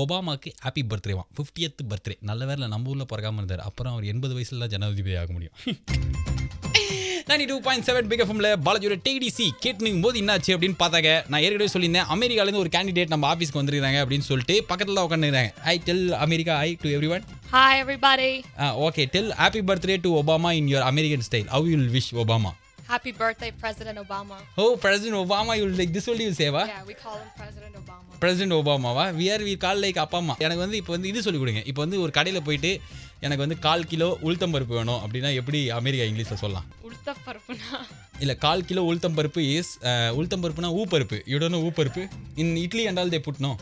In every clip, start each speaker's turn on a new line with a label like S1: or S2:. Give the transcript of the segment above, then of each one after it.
S1: ஒபாமாக்கு happy பர்த்டேவான் fiftieth birthday நல்ல வேலை நம்ம ஊரில் பிறக்காம இருந்தார். அப்புறம் அவர் எண்பது வயசுல தான் ஜனாதிபதி ஆக முடியும். Ninety two point seven big எஃப்எம்ல பாலாஜியோட டிடிசி கேட்டுனும் போது என்னாச்சு அப்படின்னு பார்த்தாங்க நான் ஏற்கனவே சொல்லியிருந்தேன் அமெரிக்காலேருந்து ஒரு கேண்டிடேட் நம்ம ஆஃபீஸ்க்கு வந்துருக்காங்க அப்படின்னு சொல்லிட்டு பக்கத்தில் உட்காந்துருக்காங்க I tell America I to everyone
S2: Hi, everybody.
S1: Okay tell happy birthday to Obama in your American style how you'll wish Obama
S2: Happy birthday, President Obama.
S1: Oh president Obama you'll like this only you Seva
S2: Yeah, we call him President Obama.
S1: President ஒபாமாவா we are we call like அப்பா அம்மா. எனக்கு வந்து இப்போ வந்து இது சொல்லிக் கொடுங்க. இப்போ வந்து ஒரு கடையில் போயிட்டு எனக்கு வந்து கால் கிலோ உளுத்தம் பருப்பு வேணும் அப்படின்னா எப்படி அமெரிக்கா இங்கிலீஷில் சொல்லலாம்?
S2: Ulta parpuna.
S1: இல்லை கால் கிலோ உளுத்தம் பருப்பு இஸ் உளுத்தம் பருப்புனா ஊ பருப்பு. யூடோனோ ஊ பருப்பு? இன் இட்லி அண்டால் தே புட்னோ.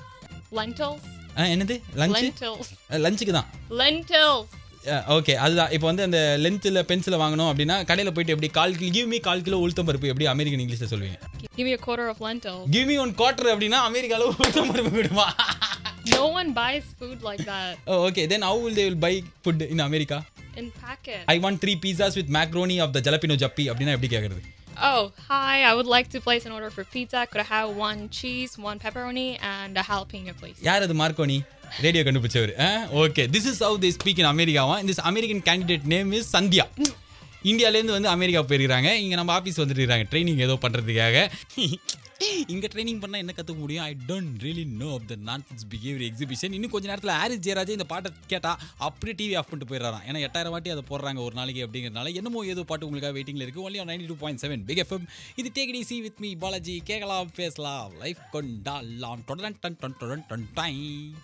S1: என்னது? Lunch
S2: Lentils.
S1: லஞ்சுக்கு தான். ஓகே அதுதான் இப்போ வந்து அந்த லென்த்தில் பென்சிலை வாங்கணும் அப்படின்னா கடையில் போயிட்டு எப்படி கால் கிலோ கிவ் மீ கால் கிலோ உளுத்தம் பருப்பு எப்படி அமெரிக்கன் இங்கிலீஷில் சொல்லுவீங்க
S2: Give me a quarter of lentils.
S1: Give me one quarter அப்படின்னா அமெரிக்காவில் உளுத்தம் பருப்பு விடுமா
S2: No one buys food like that
S1: okay then how will they will buy food in America
S2: in packet.
S1: I want three pizzas with macaroni of the jalapeno ஜப்பி அப்படின்னா எப்படி கேட்குறது
S2: Oh, hi. I would like to place an order for pizza. Could I have one cheese, one pepperoni, and a jalapeno, please?
S1: யார் அது Marconi radio கண்டுபிடிச்சவர். Okay this is how they speak in அமெரிக்காவா this American candidate name is Sandhya இந்தியாவிலேருந்து வந்து America போயிருக்கிறாங்க. இங்கே நம்ம office வந்துட்டு training ஏதோ பண்ணுறதுக்காக இங்கே ட்ரைனிங் பண்ணால் என்ன கற்றுக்க முடியும்? I don't really know of the nonce behaviour exhibition இன்னும் கொஞ்ச நேரத்தில் ஹாரிஸ் ஜெயராஜே இந்த பாட்டை கேட்டால் அப்படியே டிவி ஆஃப் பண்ணிட்டு போயிடறான் ஏன்னா எட்டாயிரம் வாட்டி அதை போடுறாங்க ஒரு நாளைக்கு அப்படிங்கிறனால என்னமோ ஏதோ பாட்டு உங்களுக்காக வெயிட்டிங்கில் இருக்குது only ninety two point seven big FM இது take C with me Balaji கேட்கலாம் பேசலாம். லைஃப் கொண்டாலாம் டொடன் டன் டன் டொடன் டன் டைம்